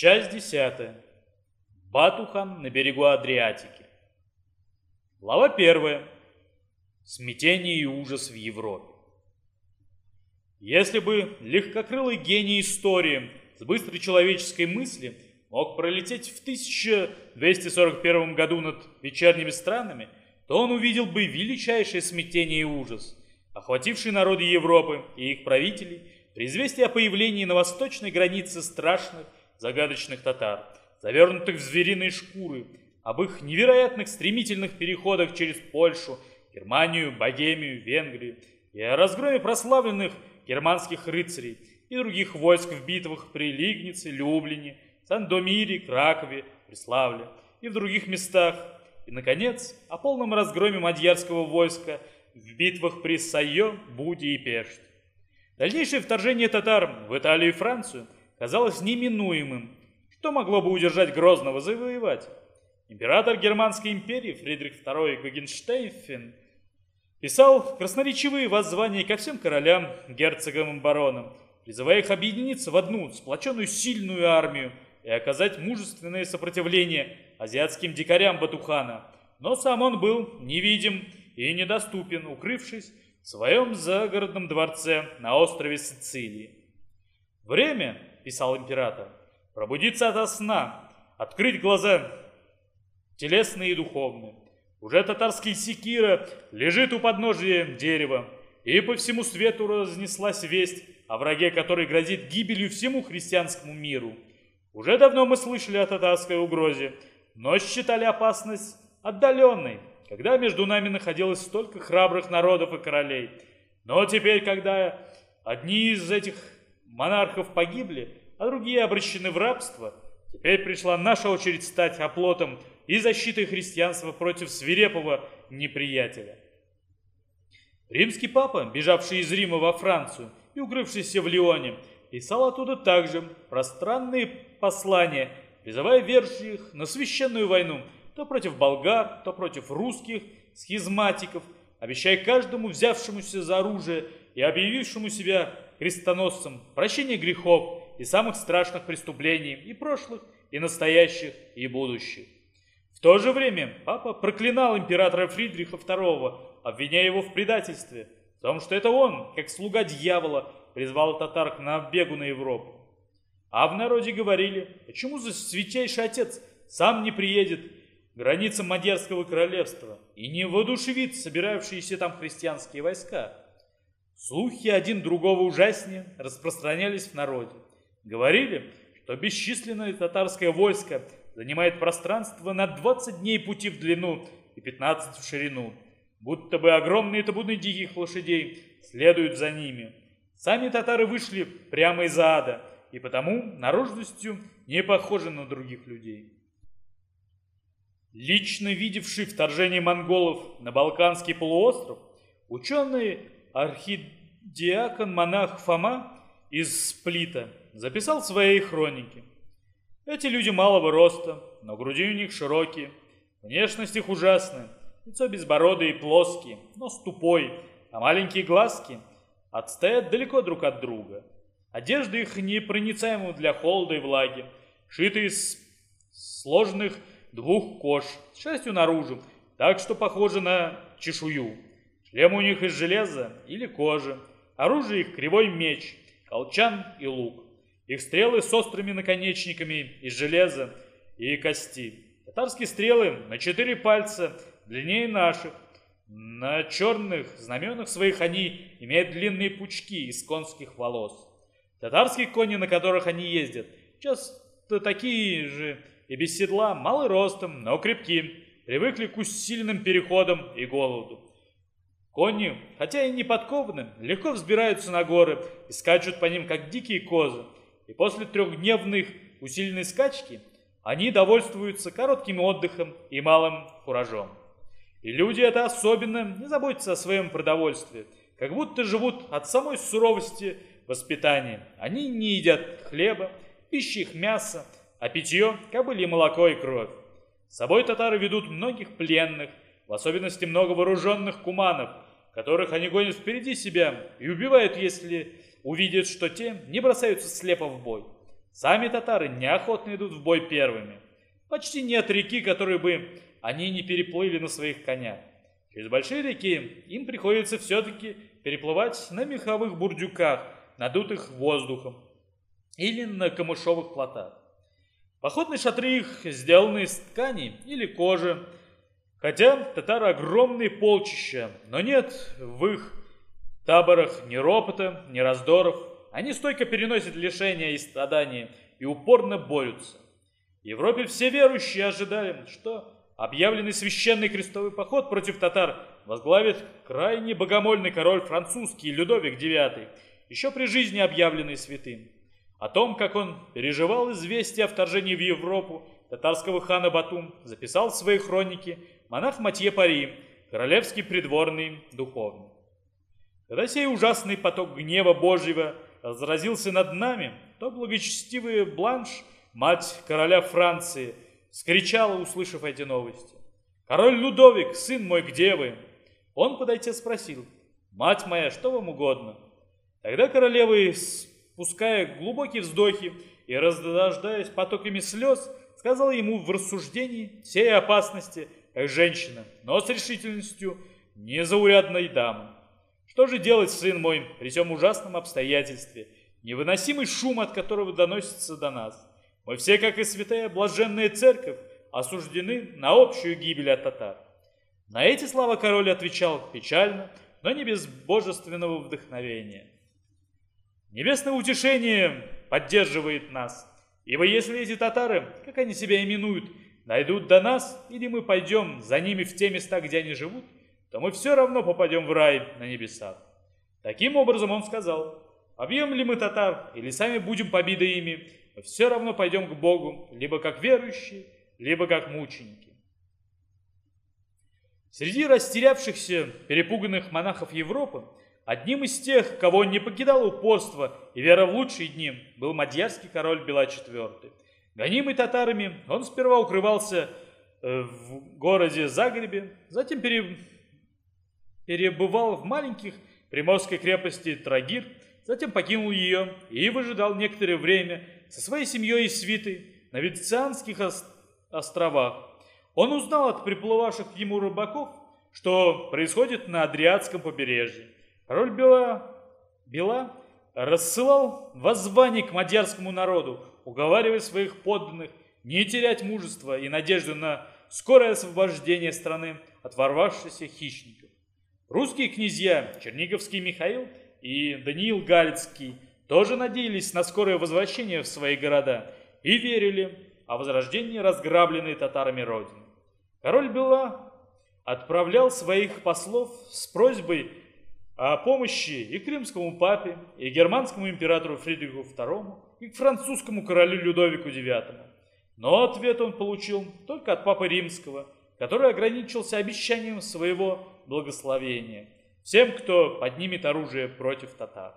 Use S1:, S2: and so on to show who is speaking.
S1: Часть десятая. Батухан на берегу Адриатики. Глава первая. Смятение и ужас в Европе. Если бы легкокрылый гений истории с быстрой человеческой мысли мог пролететь в 1241 году над вечерними странами, то он увидел бы величайшее смятение и ужас, охвативший народы Европы и их правителей при известии о появлении на восточной границе страшных загадочных татар, завернутых в звериные шкуры, об их невероятных стремительных переходах через Польшу, Германию, Богемию, Венгрию и о разгроме прославленных германских рыцарей и других войск в битвах при Лигнице, Люблине, Сандомире, Кракове, Преславле и в других местах, и, наконец, о полном разгроме мадьярского войска в битвах при Сайо, Буде и Пеште. Дальнейшее вторжение татар в Италию и Францию – казалось неминуемым. Что могло бы удержать Грозного завоевать? Император Германской империи Фридрих II Гогенштейфен писал красноречивые воззвания ко всем королям, герцогам и баронам, призывая их объединиться в одну сплоченную сильную армию и оказать мужественное сопротивление азиатским дикарям Батухана. Но сам он был невидим и недоступен, укрывшись в своем загородном дворце на острове Сицилии. Время писал император, пробудиться ото сна, открыть глаза телесные и духовные. Уже татарский секира лежит у подножия дерева, и по всему свету разнеслась весть о враге, который грозит гибелью всему христианскому миру. Уже давно мы слышали о татарской угрозе, но считали опасность отдаленной, когда между нами находилось столько храбрых народов и королей. Но теперь, когда одни из этих монархов погибли, а другие обращены в рабство, теперь пришла наша очередь стать оплотом и защитой христианства против свирепого неприятеля. Римский папа, бежавший из Рима во Францию и укрывшийся в Лионе, писал оттуда также пространные послания, призывая верующих на священную войну то против болгар, то против русских схизматиков, обещая каждому взявшемуся за оружие и объявившему себя крестоносцем прощение грехов и самых страшных преступлений и прошлых, и настоящих, и будущих. В то же время папа проклинал императора Фридриха II, обвиняя его в предательстве, в том, что это он, как слуга дьявола, призвал татар к набегу на Европу. А в народе говорили, почему за святейший отец сам не приедет к границам Мадьярского королевства и не воодушевит собирающиеся там христианские войска. Слухи один другого ужаснее распространялись в народе. Говорили, что бесчисленное татарское войско занимает пространство на 20 дней пути в длину и 15 в ширину, будто бы огромные табуны диких лошадей следуют за ними. Сами татары вышли прямо из ада, и потому наружностью не похожи на других людей. Лично видевший вторжение монголов на Балканский полуостров, ученый архидиакон-монах Фома из Сплита записал в своей хронике. Эти люди малого роста, но груди у них широкие, внешность их ужасная, лицо безбородое и плоские, нос тупой, а маленькие глазки отстоят далеко друг от друга. Одежда их непроницаема для холода и влаги, шиты из сложных двух кож, с шерстью наружу, так что похоже на чешую. Шлем у них из железа или кожи, оружие их кривой меч, колчан и лук. Их стрелы с острыми наконечниками из железа и кости. Татарские стрелы на четыре пальца длиннее наших. На черных знаменах своих они имеют длинные пучки из конских волос. Татарские кони, на которых они ездят, часто такие же и без седла, малый ростом, но крепки, привыкли к усиленным переходам и голоду. Кони, хотя и не подкованы, легко взбираются на горы и скачут по ним, как дикие козы. И после трехдневных усиленной скачки они довольствуются коротким отдыхом и малым фуражом. И люди это особенно не заботятся о своем продовольствии, как будто живут от самой суровости воспитания. Они не едят хлеба, пищи их мясо, а питье – кобыли молоко и кровь. С собой татары ведут многих пленных, в особенности много вооруженных куманов, которых они гонят впереди себя и убивают, если увидят, что те не бросаются слепо в бой. Сами татары неохотно идут в бой первыми. Почти нет реки, которую бы они не переплыли на своих конях. Через большие реки им приходится все-таки переплывать на меховых бурдюках, надутых воздухом, или на камышовых плотах. Походные шатры их сделаны из ткани или кожи, хотя татары огромные полчища, но нет в их таборах ни ропота, ни раздоров. Они стойко переносят лишения и страдания и упорно борются. В Европе все верующие ожидали, что объявленный священный крестовый поход против татар возглавит крайне богомольный король французский Людовик IX, еще при жизни объявленный святым. О том, как он переживал известие о вторжении в Европу татарского хана Батум, записал в своей хронике монах Матье Пари, королевский придворный духовный. Когда сей ужасный поток гнева Божьего разразился над нами, то благочестивый Бланш, мать короля Франции, скричала, услышав эти новости. «Король Людовик, сын мой, где вы?» Он, подойти, спросил, «Мать моя, что вам угодно?» Тогда королева Пуская глубокие вздохи и раздражаясь потоками слез, сказал ему в рассуждении всей опасности, как женщина, но с решительностью незаурядной дамы. Что же делать, сын мой, при всем ужасном обстоятельстве, невыносимый шум от которого доносится до нас? Мы все, как и святая блаженная церковь, осуждены на общую гибель от татар. На эти слова король отвечал печально, но не без божественного вдохновения. Небесное утешение поддерживает нас. Ибо если эти татары, как они себя именуют, найдут до нас, или мы пойдем за ними в те места, где они живут, то мы все равно попадем в рай на небесах. Таким образом он сказал, побьем ли мы татар, или сами будем побиды ими, мы все равно пойдем к Богу, либо как верующие, либо как мученики. Среди растерявшихся, перепуганных монахов Европы Одним из тех, кого не покидало упорство и вера в лучшие дни, был мадьярский король Бела IV. Гонимый татарами, он сперва укрывался э, в городе Загребе, затем пере... перебывал в маленьких приморской крепости Трагир, затем покинул ее и выжидал некоторое время со своей семьей и свитой на Венецианских островах. Он узнал от приплывавших к ему рыбаков, что происходит на Адриатском побережье. Король Бела, Бела рассылал воззвание к мадьярскому народу, уговаривая своих подданных не терять мужества и надежду на скорое освобождение страны от ворвавшихся хищников. Русские князья Черниговский Михаил и Даниил Галицкий тоже надеялись на скорое возвращение в свои города и верили о возрождении разграбленной татарами родины. Король Бела отправлял своих послов с просьбой о помощи и крымскому папе, и германскому императору Фридриху II, и к французскому королю Людовику IX. Но ответ он получил только от папы римского, который ограничился обещанием своего благословения всем, кто поднимет оружие против татар.